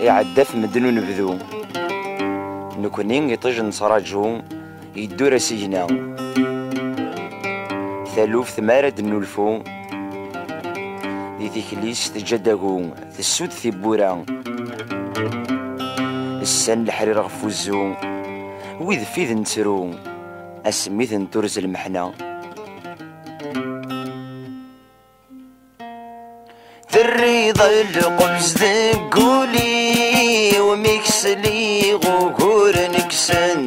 يعدى في مدن ونبذو نكوني يطيج نصراجو. يدور سجنا ثالوف ثمارة نولفو. دي تكليس تجدقو تسود ثبورا السن الحرير غفوزو. ويذ فيذ نترو. اسميث نتورز المحنة. الرضا القبز ذقولي وميكسلي غوغور نكسن.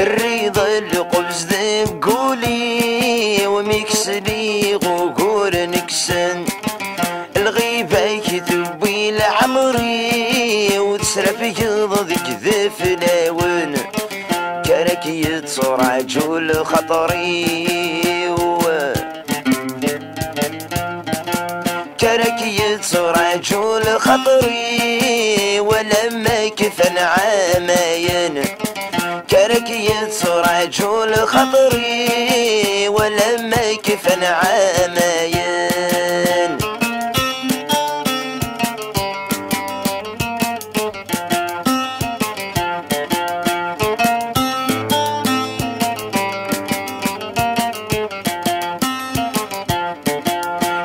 الرضا القبز ذقولي وميكسلي غوغور نكسن. الغيبة كتبي لعمري وتسرف يضذك ذف لاون كانك يتصور عجول خطري. يتصور خطري ولما كفن عامين كرك يتصور خطري ولما كفن عامين.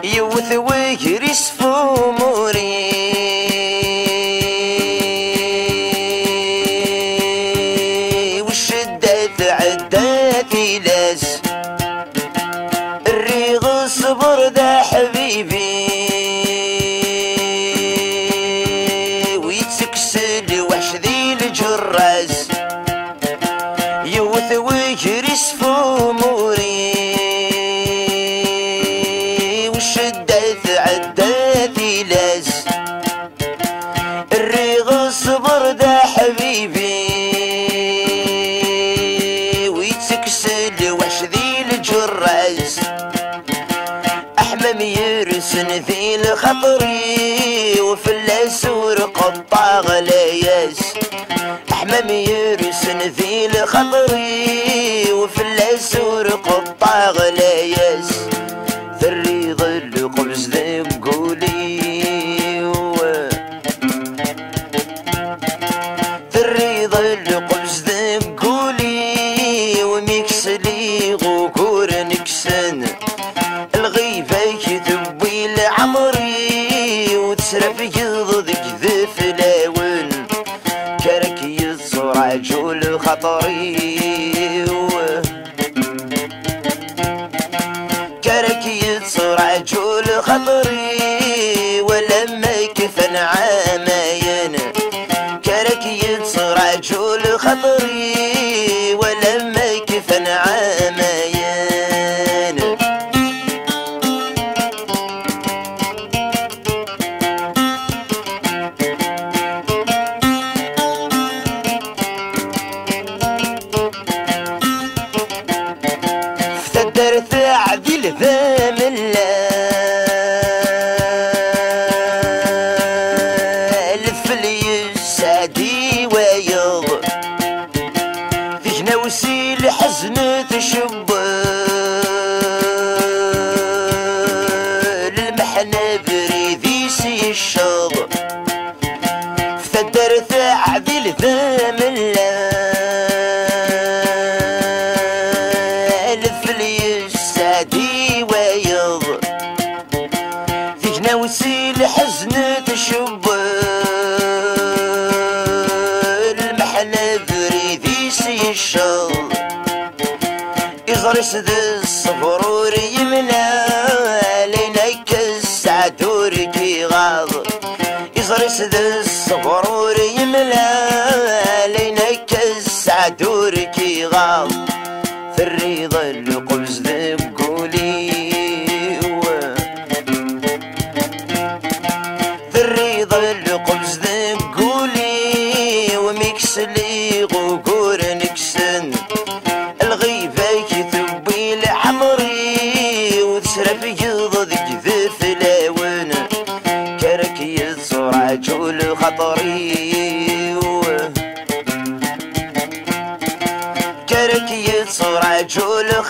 يوث ويجرس فموري والشدة لاس الريغ صبر ذا حبيبي. ويتسكسل وحش ذي يوث ويجرس فموري والشدة يرسن ذي الخطري وفي الأسور قطع غلاياس أحمم يرسن ذي الخطري وفي الأسور قطع غلاياس كرك يصور عجول خطري كرك يتصور عجول خطري ولما كفن عامين كرك يتصور عجول خطري تشب المحنة بريدي سي الشض افتدرت عديل ذام الف لي السعدي ويض فينا وسيل حزن تشب يغرس ذا الصفرور يمنى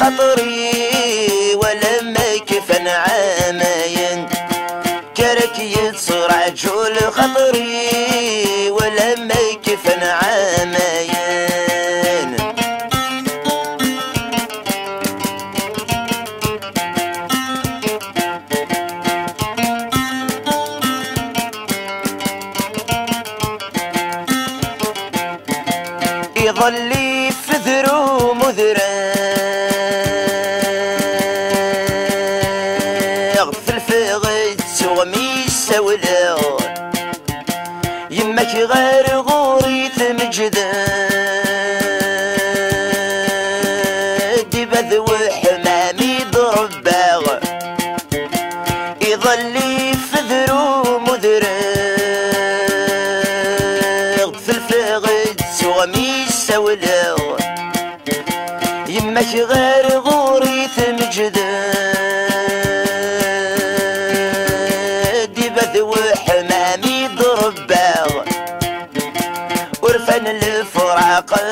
خطري ولما كيف نعامين كرك يتصرع جول خطري ولما كيف نعامين يظلي في ذرو مذران سولا يمك غير غوري تمجد دبذ وحمامي ضرباغ يظل يفذرو مذرغ في الفغد سوامي سولا يمك غير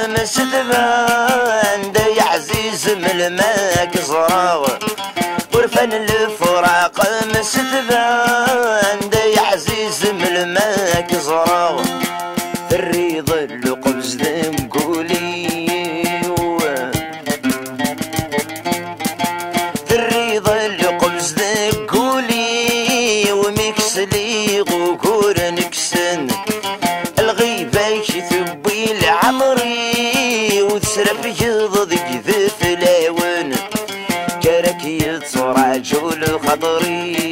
مسدبان دا يا عزيز من الماك زراغ ورفن الفراق مسدبان دا وتسرف يضضك ذي فلاون كرك يتصرع جول خضري